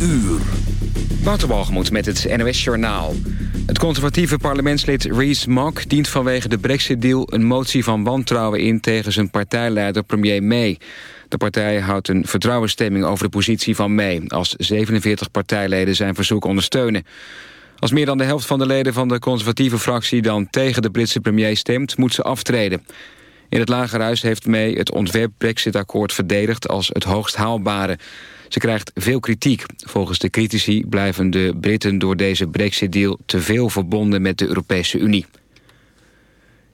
uur. Wouterbalgemoed met het NOS Journaal. Het conservatieve parlementslid Rees Mogg dient vanwege de Brexit-deal... een motie van wantrouwen in tegen zijn partijleider premier May. De partij houdt een vertrouwensstemming over de positie van May... als 47 partijleden zijn verzoek ondersteunen. Als meer dan de helft van de leden van de conservatieve fractie... dan tegen de Britse premier stemt, moet ze aftreden. In het Lagerhuis heeft May het ontwerp Brexit-akkoord verdedigd... als het hoogst haalbare... Ze krijgt veel kritiek. Volgens de critici blijven de Britten door deze brexit-deal... te veel verbonden met de Europese Unie.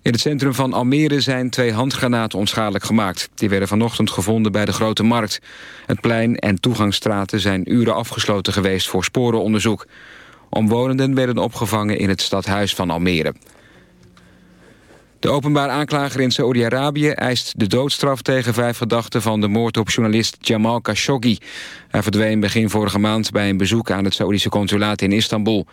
In het centrum van Almere zijn twee handgranaten onschadelijk gemaakt. Die werden vanochtend gevonden bij de Grote Markt. Het plein en toegangsstraten zijn uren afgesloten geweest voor sporenonderzoek. Omwonenden werden opgevangen in het stadhuis van Almere. De openbaar aanklager in Saoedi-Arabië eist de doodstraf tegen vijf verdachten van de moord op journalist Jamal Khashoggi. Hij verdween begin vorige maand bij een bezoek aan het Saoedische consulaat in Istanbul.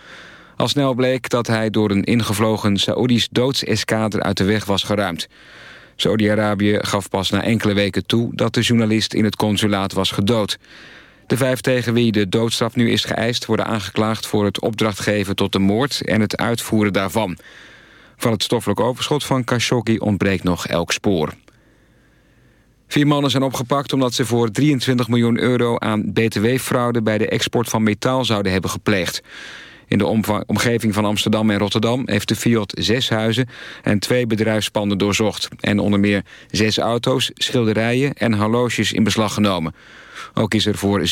Al snel bleek dat hij door een ingevlogen Saoedisch doodseskader uit de weg was geruimd. Saoedi-Arabië gaf pas na enkele weken toe dat de journalist in het consulaat was gedood. De vijf tegen wie de doodstraf nu is geëist worden aangeklaagd voor het opdrachtgeven tot de moord en het uitvoeren daarvan. Van het stoffelijk overschot van Khashoggi ontbreekt nog elk spoor. Vier mannen zijn opgepakt omdat ze voor 23 miljoen euro aan btw-fraude bij de export van metaal zouden hebben gepleegd. In de omgeving van Amsterdam en Rotterdam heeft de Fiat zes huizen en twee bedrijfspanden doorzocht. En onder meer zes auto's, schilderijen en horloges in beslag genomen. Ook is er voor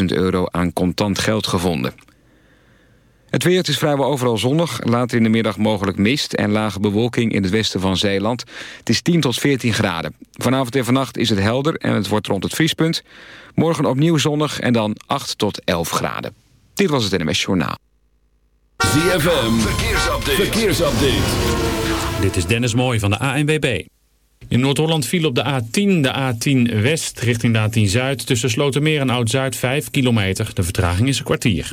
70.000 euro aan contant geld gevonden. Het weer is vrijwel overal zonnig. Later in de middag mogelijk mist en lage bewolking in het westen van Zeeland. Het is 10 tot 14 graden. Vanavond en vannacht is het helder en het wordt rond het vriespunt. Morgen opnieuw zonnig en dan 8 tot 11 graden. Dit was het NMS Journaal. ZFM, verkeersupdate. verkeersupdate. Dit is Dennis Mooij van de ANWB. In Noord-Holland viel op de A10, de A10 West richting de A10 Zuid... tussen Slotermeer en Oud-Zuid 5 kilometer. De vertraging is een kwartier.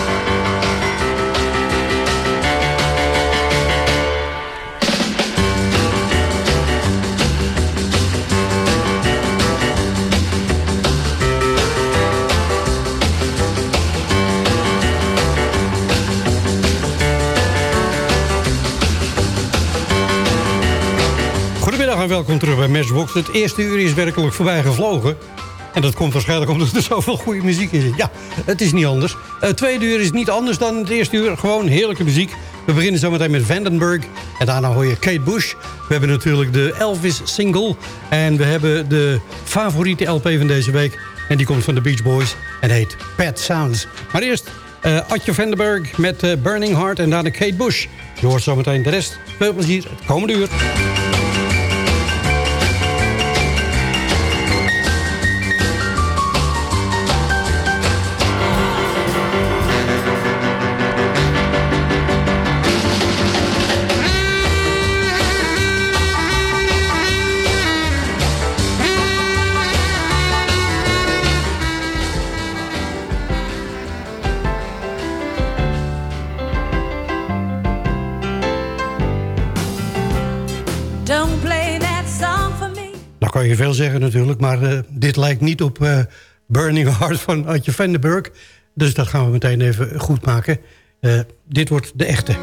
Welkom terug bij Matchbox. Het eerste uur is werkelijk voorbij gevlogen. En dat komt waarschijnlijk omdat er zoveel goede muziek in. Ja, het is niet anders. Het tweede uur is niet anders dan het eerste uur. Gewoon heerlijke muziek. We beginnen zometeen met Vandenberg. En daarna hoor je Kate Bush. We hebben natuurlijk de Elvis single. En we hebben de favoriete LP van deze week. En die komt van de Beach Boys. En heet Pet Sounds. Maar eerst uh, Atje Vandenberg met uh, Burning Heart. En daarna Kate Bush. Je hoort zometeen de rest. Veel plezier het komende uur. Veel zeggen natuurlijk, maar dit lijkt niet op Burning Heart van Adje Vandenberg. Dus dat gaan we meteen even goed maken. dit wordt de echte.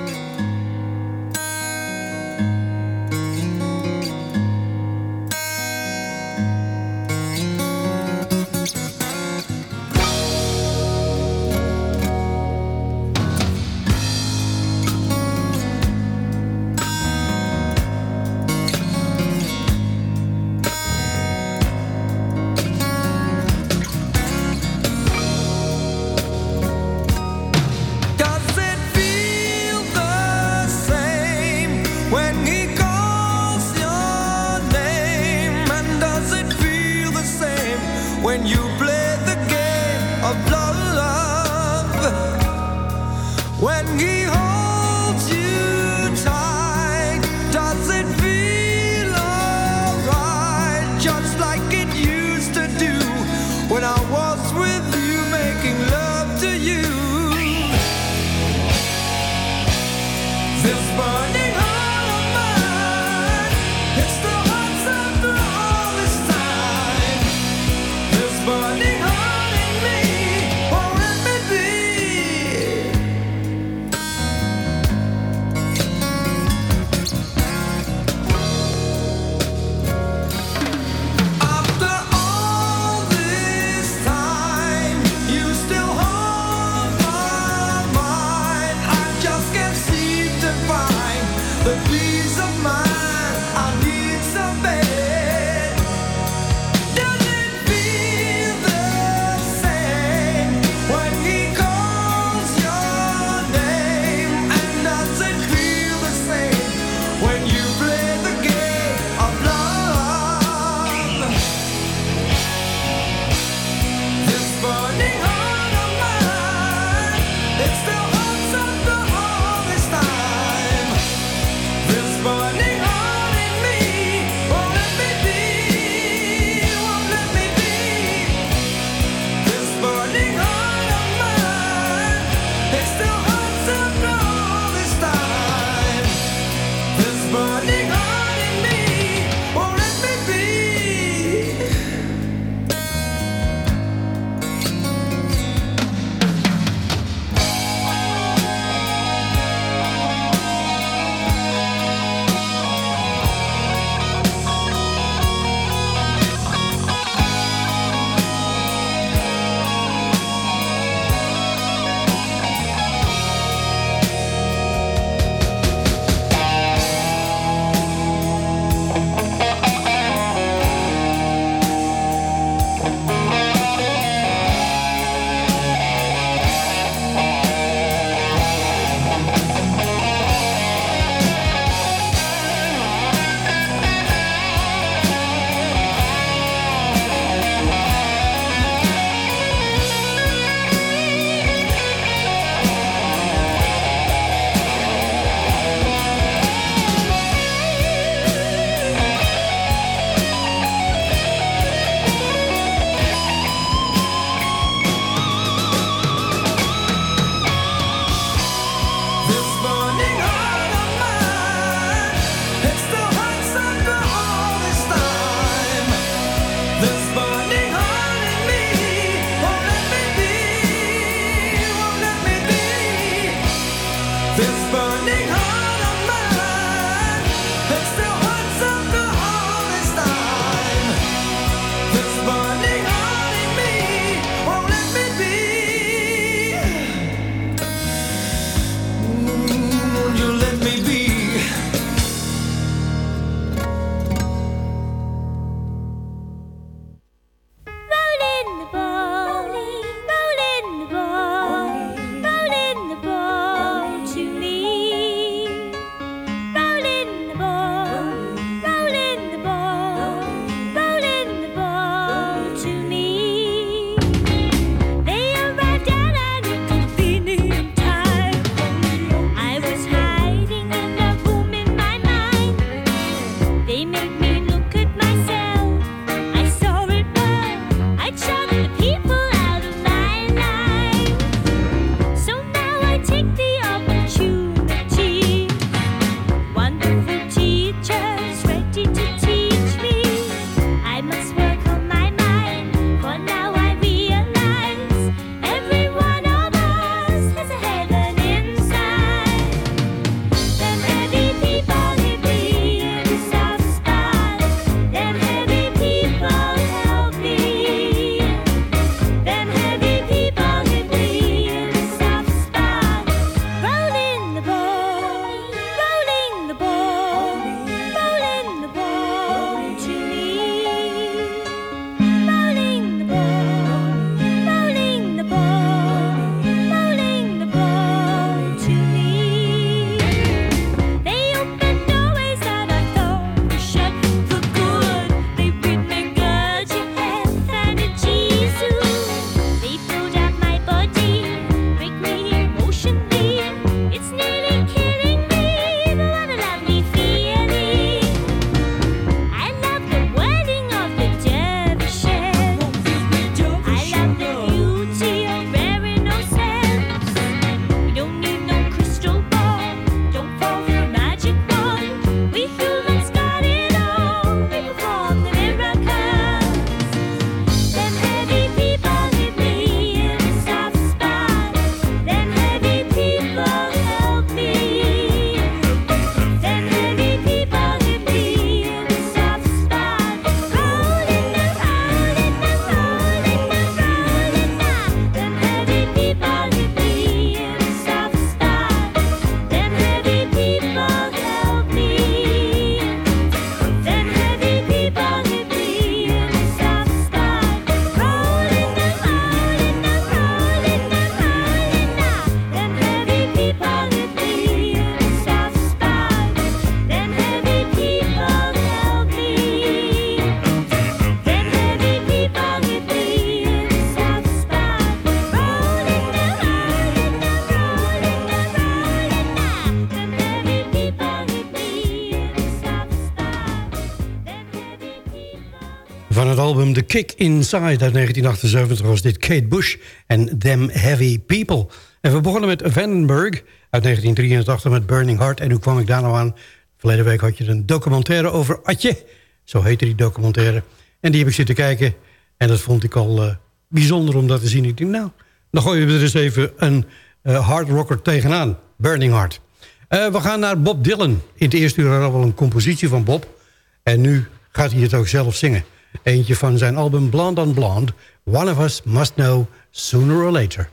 The Kick Inside uit 1978 was dit Kate Bush en Them Heavy People. En we begonnen met Vandenberg uit 1983 met Burning Heart. En hoe kwam ik daar nou aan? Verleden week had je een documentaire over Atje. Zo heette die documentaire. En die heb ik zitten kijken. En dat vond ik al uh, bijzonder om dat te zien. Ik nou, dan gooien we er eens even een uh, hard rocker tegenaan. Burning Heart. Uh, we gaan naar Bob Dylan. In het eerste uur hadden we al een compositie van Bob. En nu gaat hij het ook zelf zingen. Eentje van zijn album Blonde on Blonde. One of Us Must Know Sooner or Later.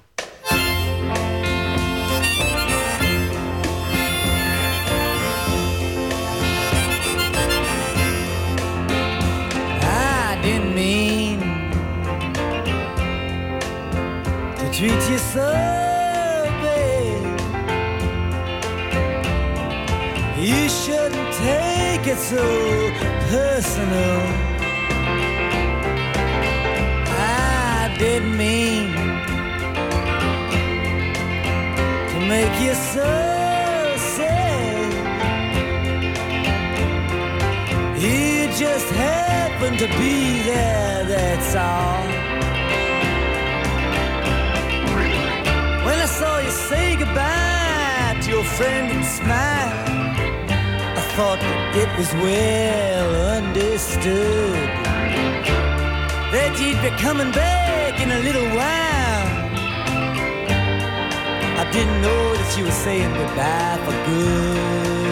Treat you so bad. You shouldn't take it so personal. Didn't mean to make you so sad. You just happened to be there, that's all. When I saw you say goodbye to your friend and smile, I thought that it was well understood that you'd be coming back in a little while. I didn't know that you were saying goodbye for good.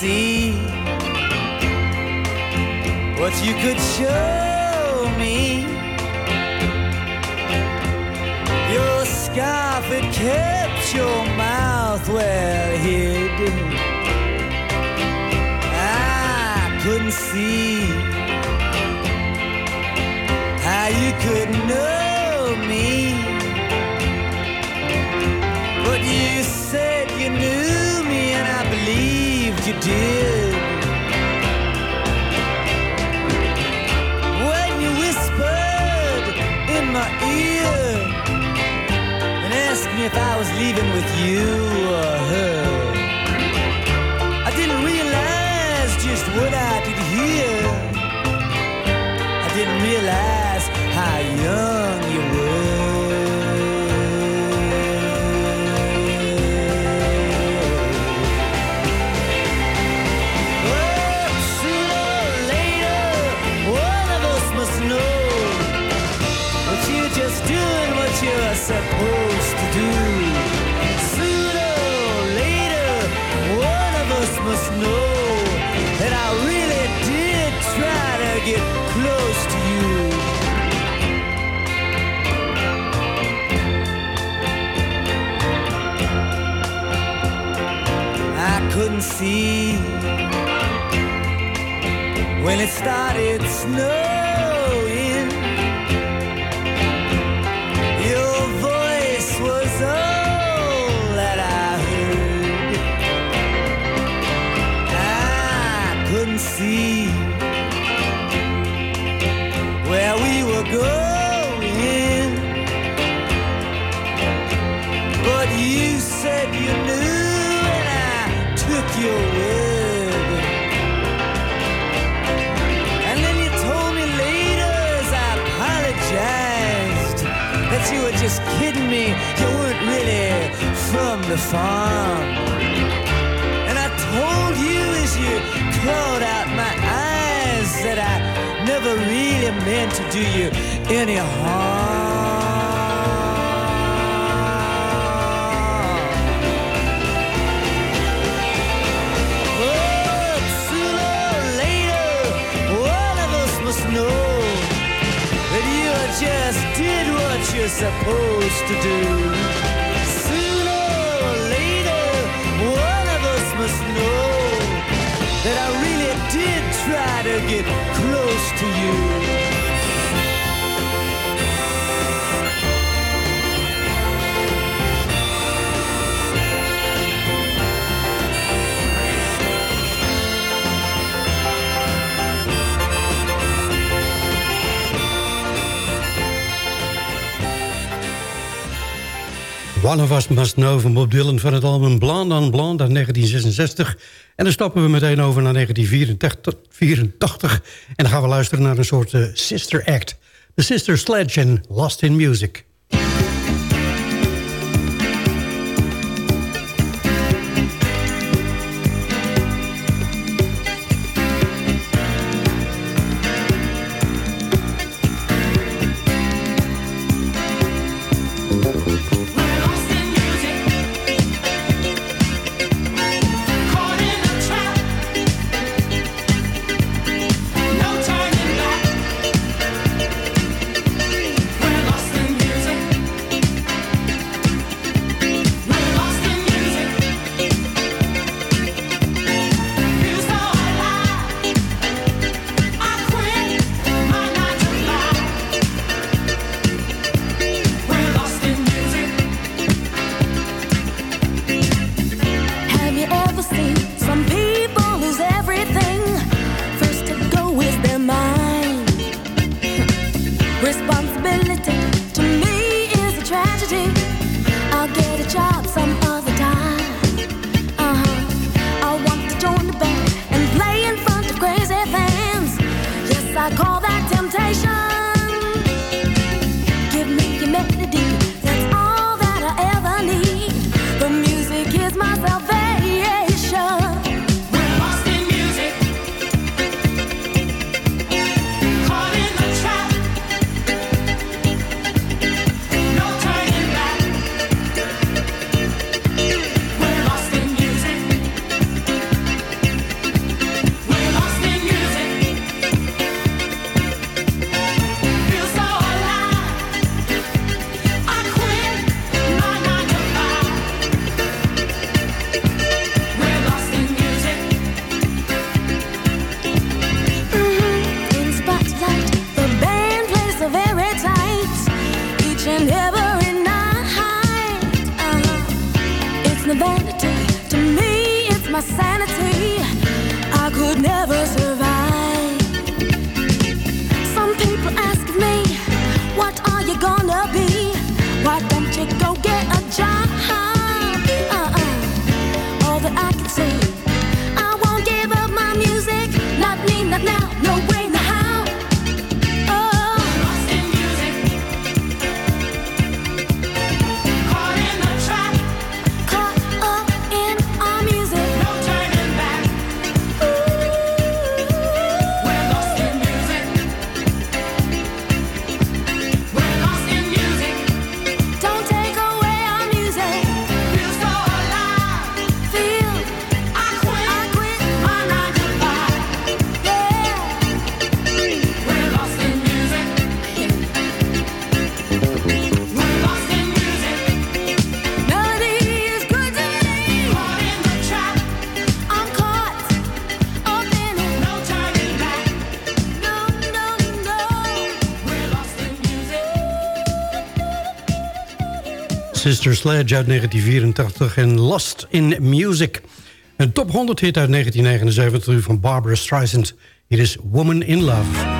See what you could show me. Your scarf, it kept your mouth well hid. I couldn't see how you could know me. But you said you knew me, and I believed you did. When you whispered in my ear and asked me if I was leaving with you or her, I didn't realize just what I did hear. I didn't realize how young you were. See when it started snowing. You were just kidding me. You weren't really from the farm. And I told you as you clawed out my eyes that I never really meant to do you any harm. Did what you're supposed to do. Sooner or later, one of us must know that I really did try to get close to you. One of Us Must Know van Bob Dylan van het album Blonde on Blonde uit 1966. En dan stappen we meteen over naar 1984. En dan gaan we luisteren naar een soort uh, sister act. The Sister Sledge en Lost in Music. Sledge uit 1984 en Lost in Music. Een top 100 hit uit 1979 van Barbara Streisand. Hier is Woman in Love.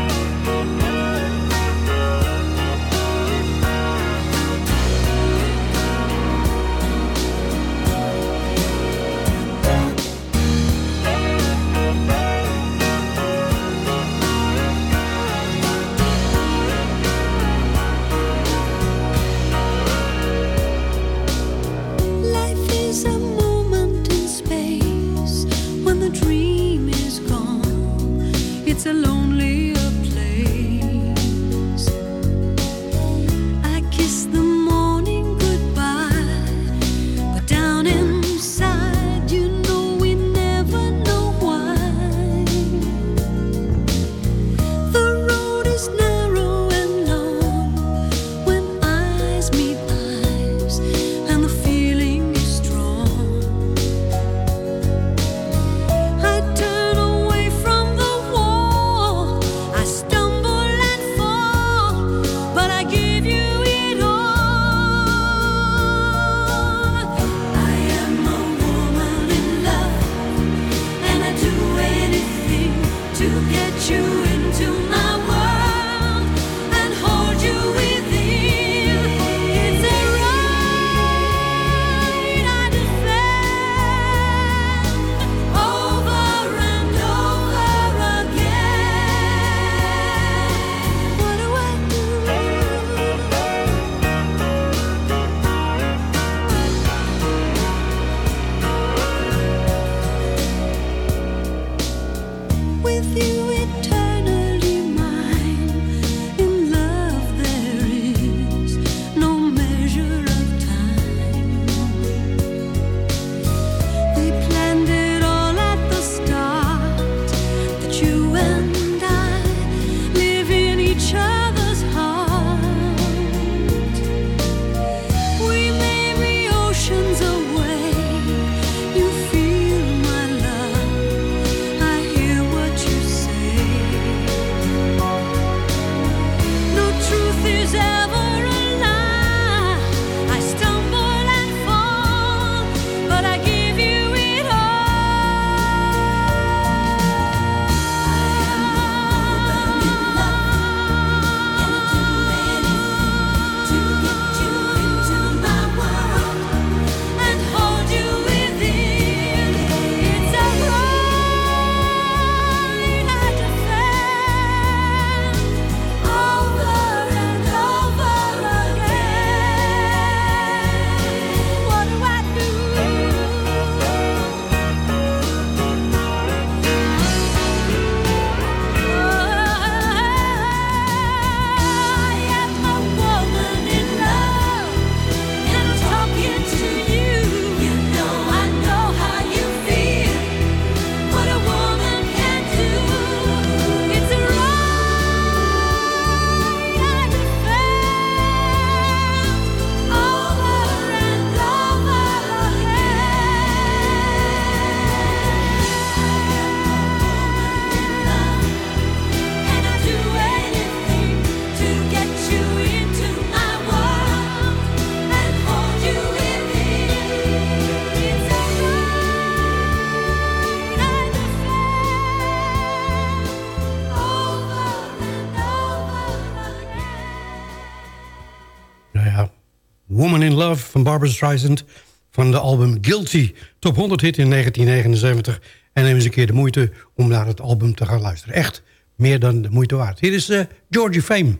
In Love van Barbara Streisand... van de album Guilty. Top 100 hit in 1979. En neem eens een keer de moeite om naar het album te gaan luisteren. Echt meer dan de moeite waard. Hier is uh, Georgie Fame.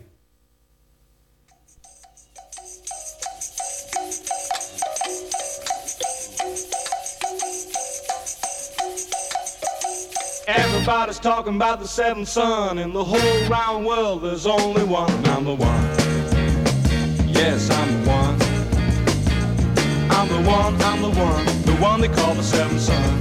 Everybody's talking about the seventh son. In the whole round world, there's only one. The one. Yes, I'm the one. I'm the one, I'm the one. The one they call the seventh son.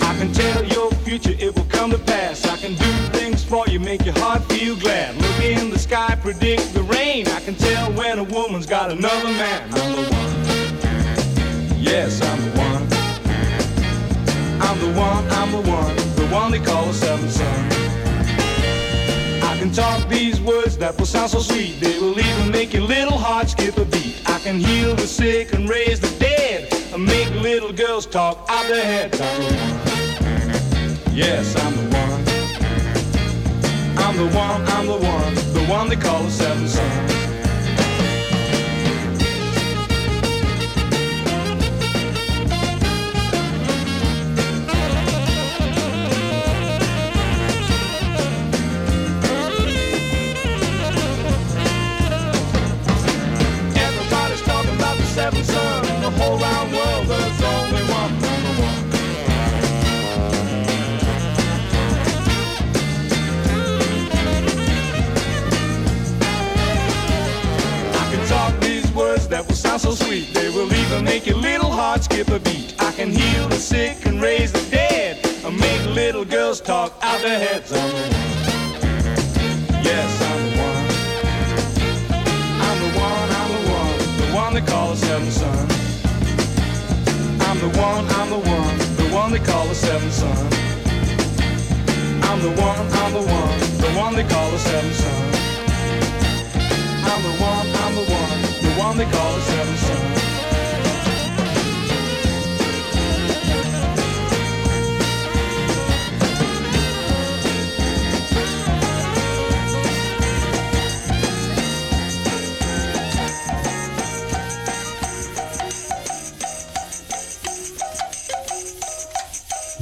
I can tell your future, it will come to pass. I can do things for you, make your heart feel glad. Look in the sky, predict the rain. I can tell when a woman's got another man. I'm the one. Yes, I'm the one. I'm the one, I'm the one, the one they call the seventh son. Talk these words that will sound so sweet, they will even make your little heart skip a beat. I can heal the sick and raise the dead, and make little girls talk out their one. Yes, I'm the one. I'm the one, I'm the one, the one they call the seventh son. Whole round world, there's only one. I can talk these words that will sound so sweet. They will even make your little heart skip a beat. I can heal the sick and raise the dead. And make little girls talk out their heads. I'm the one. Yes, I'm the one. I'm the one, I'm the one, the one they call the seventh son. The one, I'm the one, the one they call the seventh son. I'm the one, I'm the one, the one they call the seventh son. I'm the one, I'm the one, the one they call the seventh son.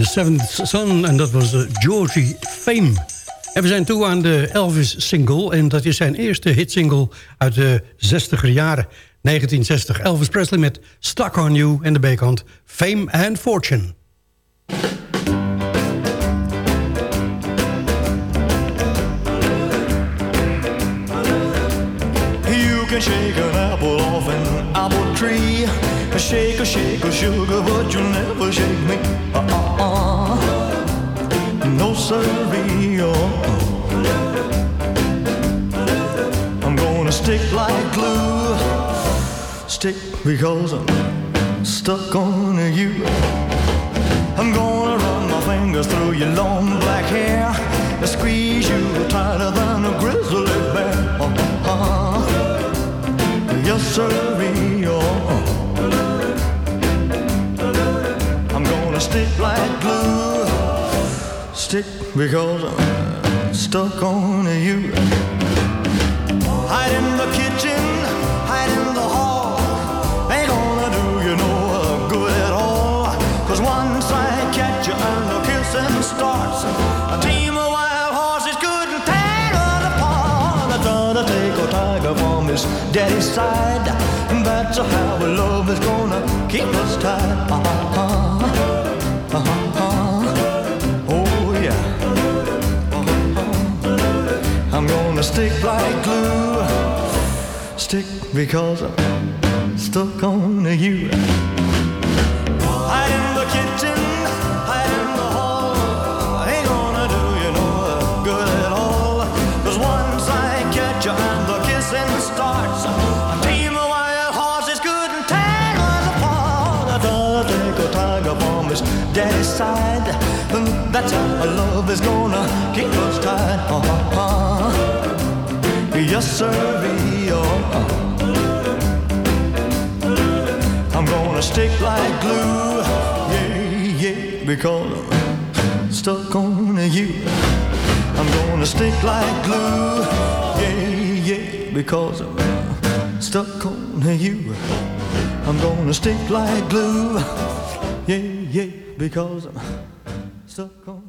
The Seventh Son. En dat was uh, Georgie Fame. En we zijn toe aan de Elvis-single. En dat is zijn eerste hitsingle uit de 60er jaren. 1960. Elvis Presley met Stuck on You. En de B-kant Fame and Fortune. You can shake an apple off an apple tree. Shake a shake a sugar, but you'll never shake me. Uh-uh-uh. No sirree. Uh-uh. I'm gonna stick like glue. Stick because I'm stuck on you. I'm gonna run my fingers through your long black hair and squeeze you tighter than a grizzly bear. Uh-uh. Yes, sirree. Stick like glue. Stick because I'm stuck on you. Hide in the kitchen, hide in the hall. Ain't gonna do you no good at all. Cause once I catch you and the kissing starts, a team of wild horses couldn't tear us apart. I gotta take a tiger from his daddy's side. That's how love is gonna keep us tied. Uh-huh. Uh-huh. Oh, uh-huh. stick like glue. Stick because I'm stuck on you. Hide in the kitchen, hide in the hall. Ain't gonna do you no good at all. 'Cause once I catch you and the kissing starts, daddy's side. That's how love is gonna keep us tied. Uh-huh. Yes, sir. I'm gonna stick like glue. Yeah, yeah, because I'm stuck on you. I'm gonna stick like glue. Yeah, yeah, because I'm stuck on you. I'm gonna stick like glue yeah, because I'm so cold.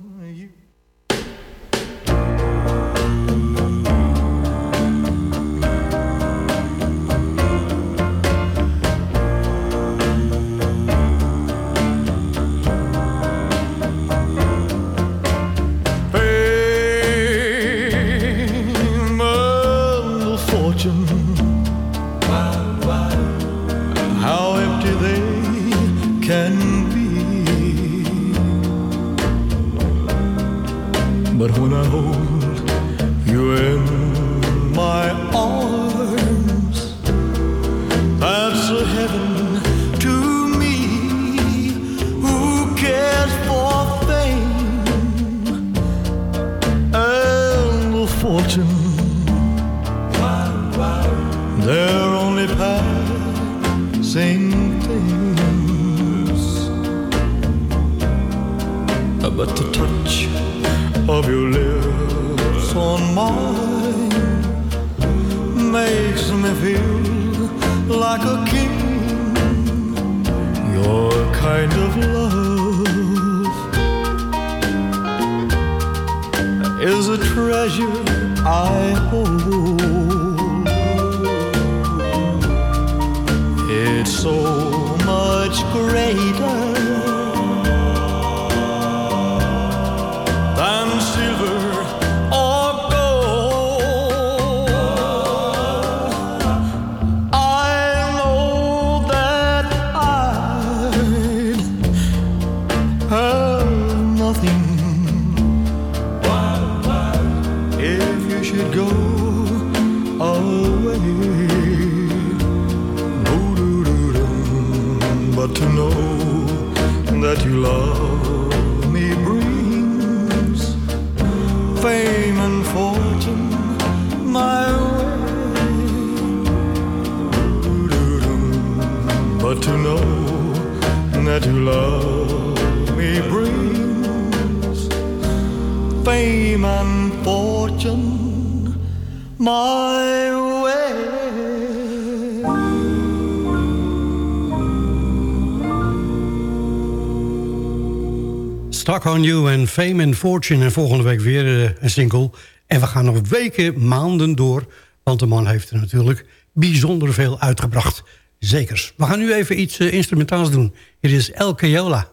Treasure I hold. It's so much greater my way. Stuck on You en Fame and Fortune. En volgende week weer eh, een single. En we gaan nog weken, maanden door. Want de man heeft er natuurlijk bijzonder veel uitgebracht. Zekers. We gaan nu even iets eh, instrumentaals doen. Hier is El Keola.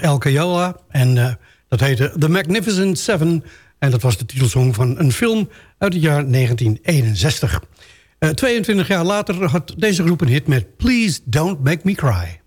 El en eh, dat heette The Magnificent Seven. En dat was de titelsong van een film uit het jaar 1961. 22 eh, jaar later had deze groep een hit met Please Don't Make Me Cry.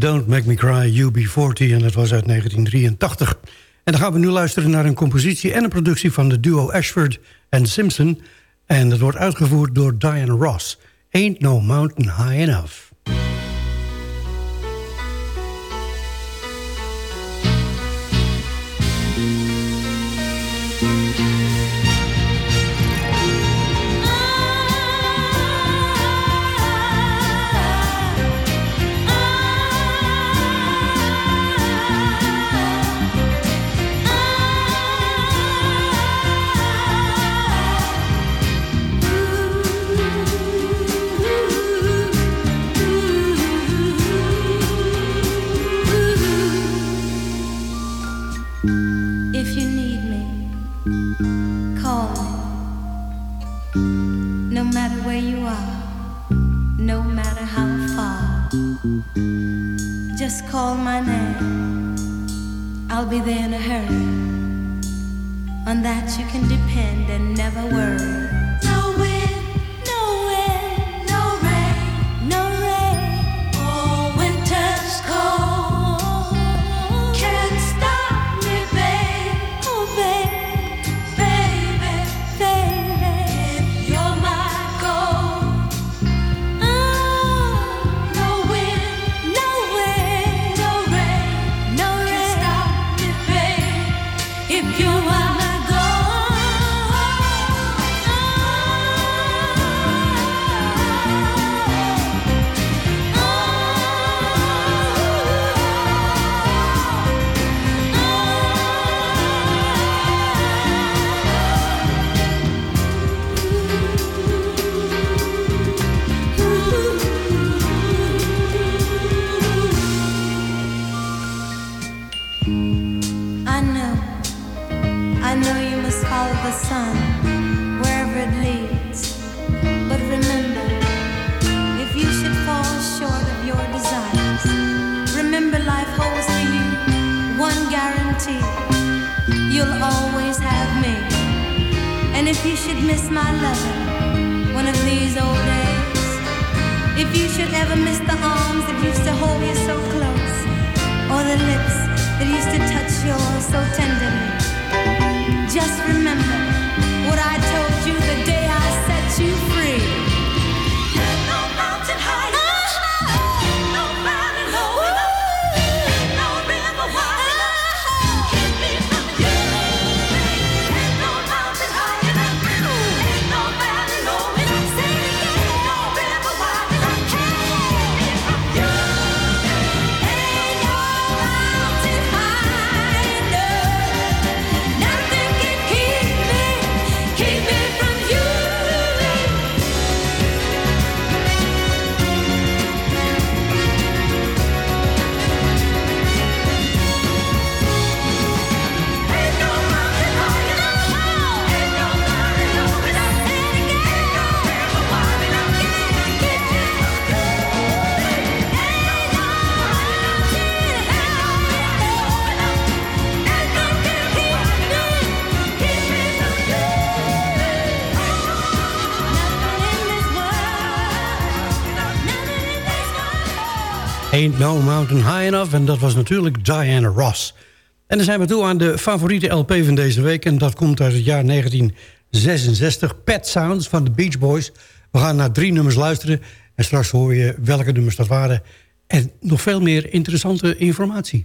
Don't Make Me Cry, UB40. En dat was uit 1983. En dan gaan we nu luisteren naar een compositie en een productie... van de duo Ashford en Simpson. En dat wordt uitgevoerd door Diane Ross. Ain't No Mountain High Enough. You'll always have me. And if you should miss my loving one of these old days, if you should ever miss the arms that used to hold you so close, or the lips that used to touch yours so tenderly, just remember Ain't No Mountain High Enough. En dat was natuurlijk Diana Ross. En dan zijn we toe aan de favoriete LP van deze week. En dat komt uit het jaar 1966. Pet Sounds van de Beach Boys. We gaan naar drie nummers luisteren. En straks hoor je welke nummers dat waren. En nog veel meer interessante informatie.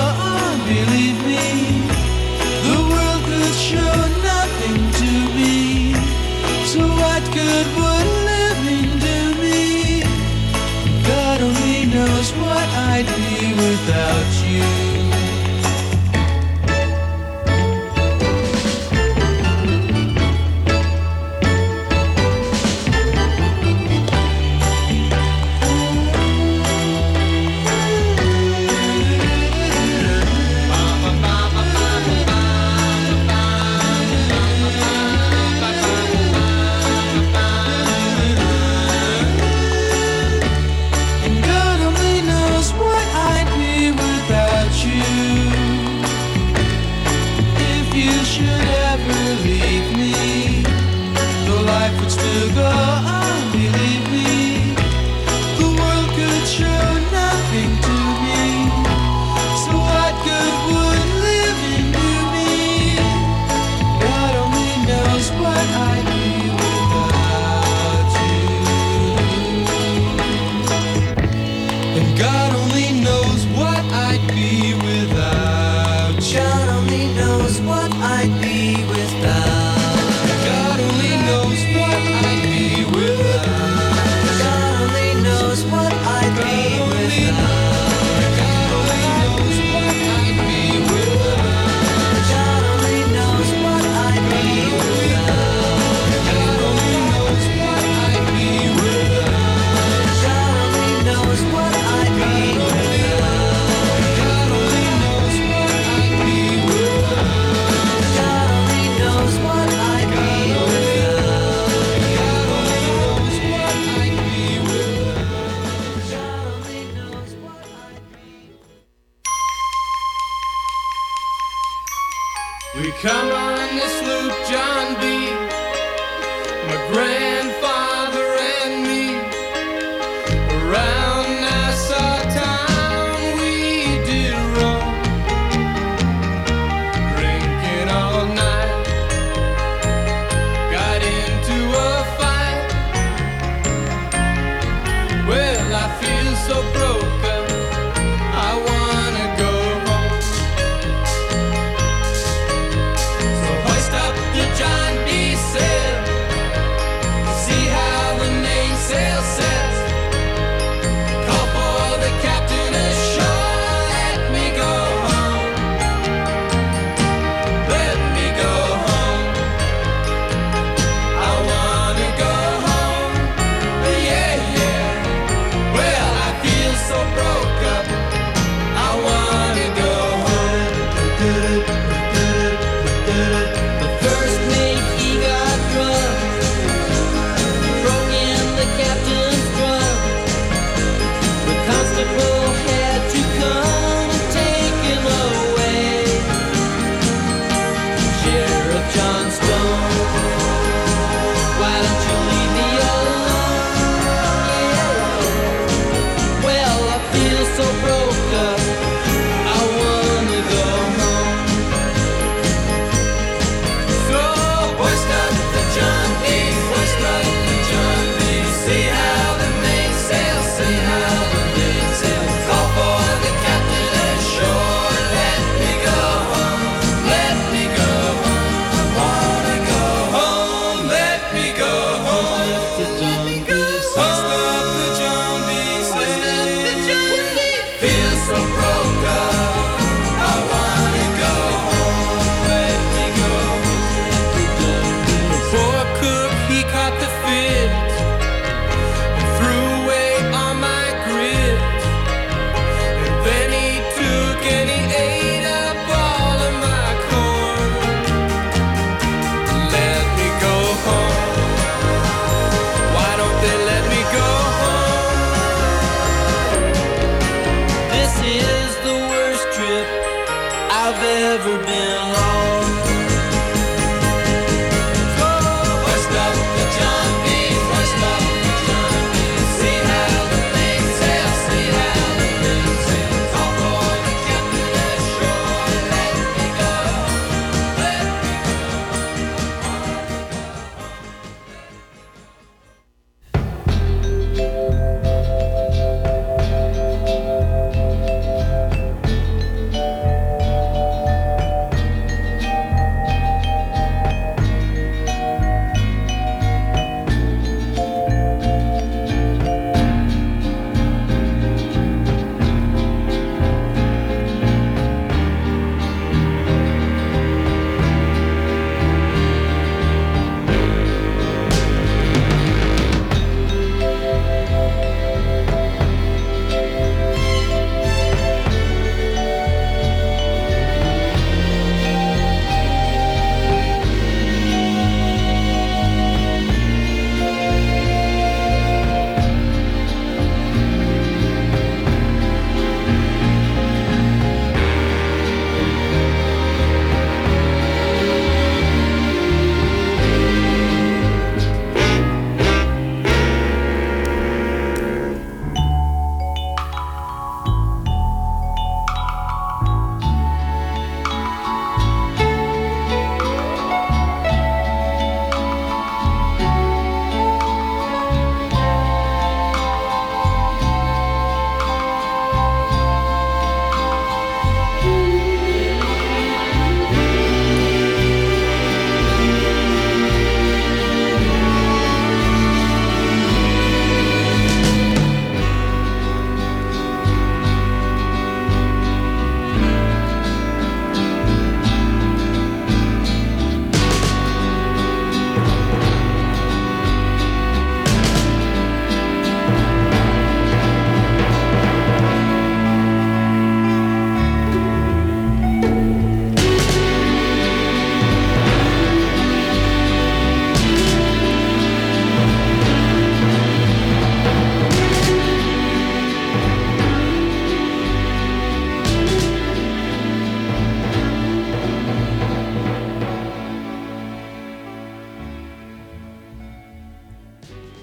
only knows what I'd be without you.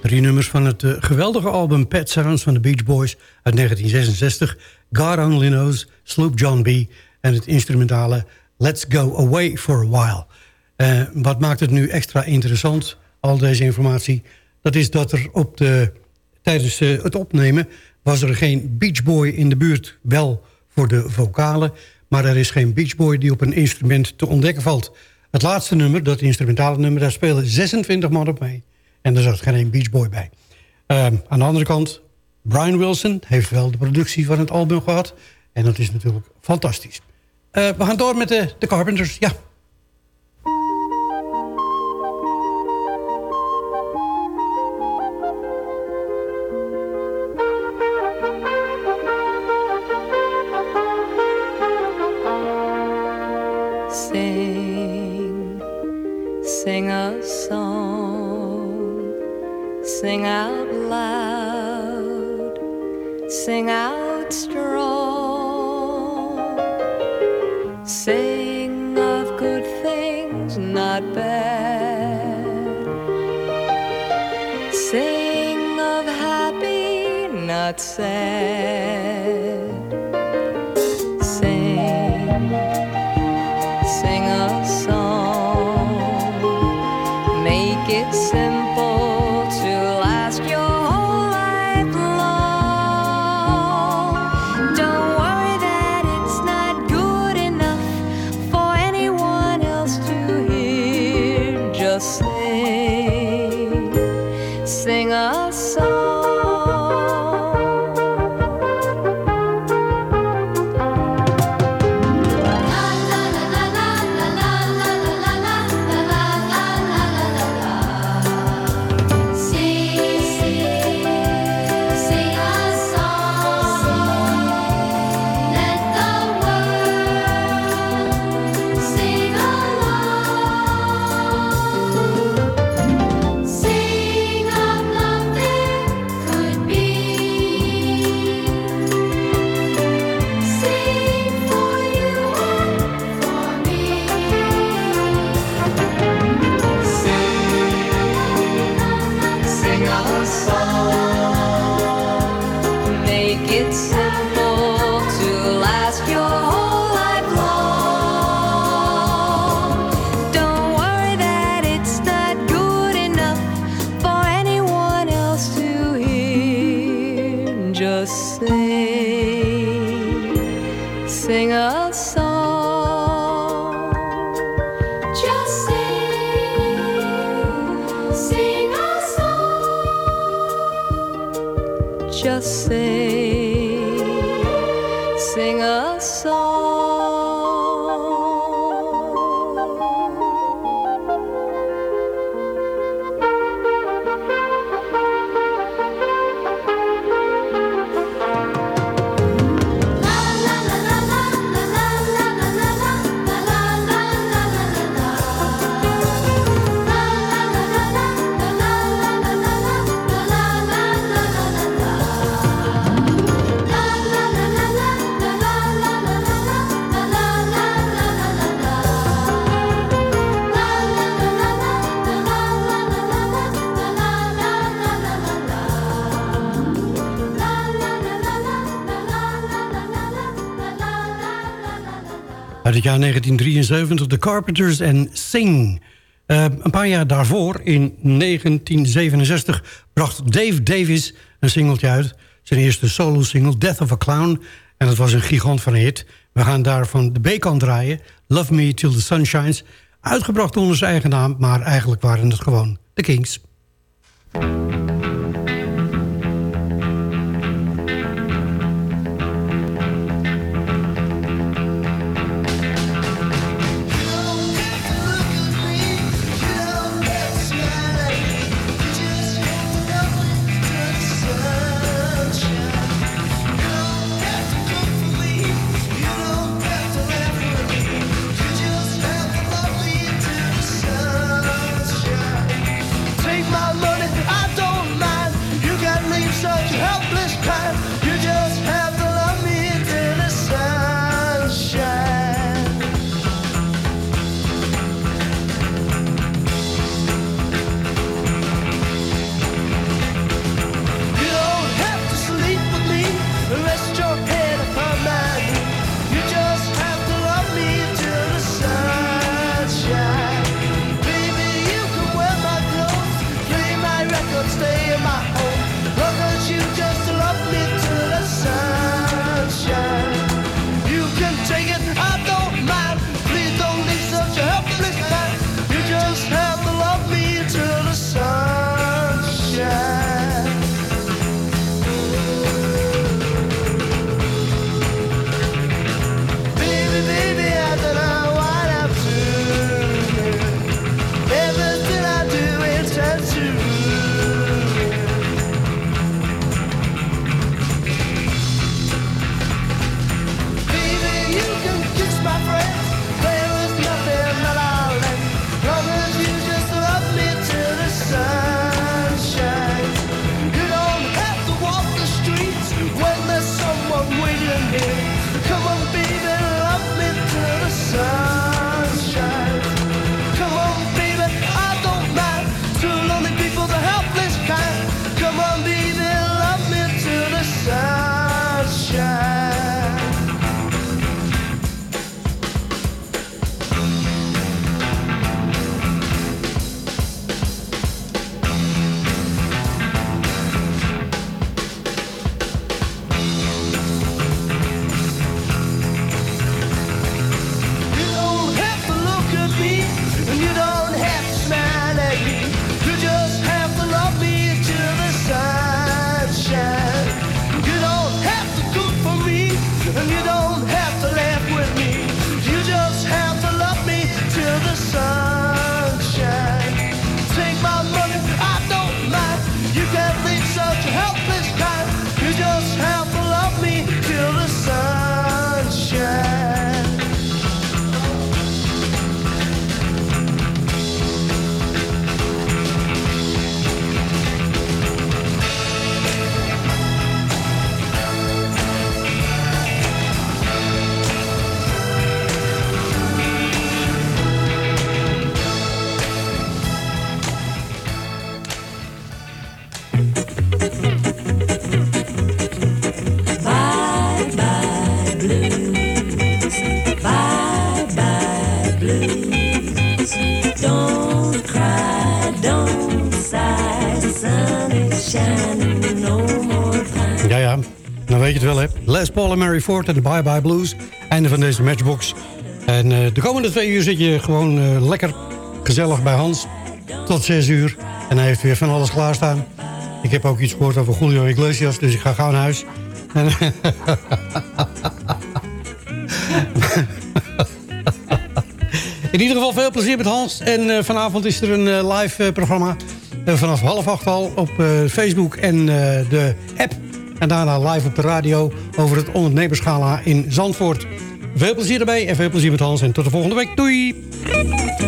Drie nummers van het eh, geweldige album Pet Sounds van de Beach Boys uit 1966. God Only Knows, Sloop John B. En het instrumentale Let's Go Away for a While. Eh, wat maakt het nu extra interessant, al deze informatie? Dat is dat er op de, tijdens eh, het opnemen was er geen Beach Boy in de buurt. Wel voor de vocalen, maar er is geen Beach Boy die op een instrument te ontdekken valt. Het laatste nummer, dat instrumentale nummer, daar spelen 26 man op mee. En daar zat geen Beach Boy bij. Ehm, aan de andere kant, Brian Wilson heeft wel de productie van het album gehad. En dat is natuurlijk fantastisch. Eh, we gaan door met de, de Carpenters, ja. Jaar 1973, The Carpenters en Sing. Eh, een paar jaar daarvoor, in 1967, bracht Dave Davis een singeltje uit. Zijn eerste solo-single, Death of a Clown. En dat was een gigant van een hit. We gaan daarvan de B-kant draaien. Love Me Till the Sun Shines. Uitgebracht onder zijn eigen naam, maar eigenlijk waren het gewoon de Kings. Paul en Mary Ford en de Bye Bye Blues. Einde van deze matchbox. En eh, de komende twee uur zit je gewoon eh, lekker gezellig bij Hans. Tot zes uur. En hij heeft weer van alles klaarstaan. Ik heb ook iets gehoord over Julio Iglesias, dus ik ga gauw naar huis. In ieder geval veel plezier met Hans. En eh, vanavond is er een live programma. vanaf half acht al op Facebook en de app. En daarna live op de radio over het ondernemerschala in Zandvoort. Veel plezier erbij en veel plezier met Hans. En tot de volgende week. Doei!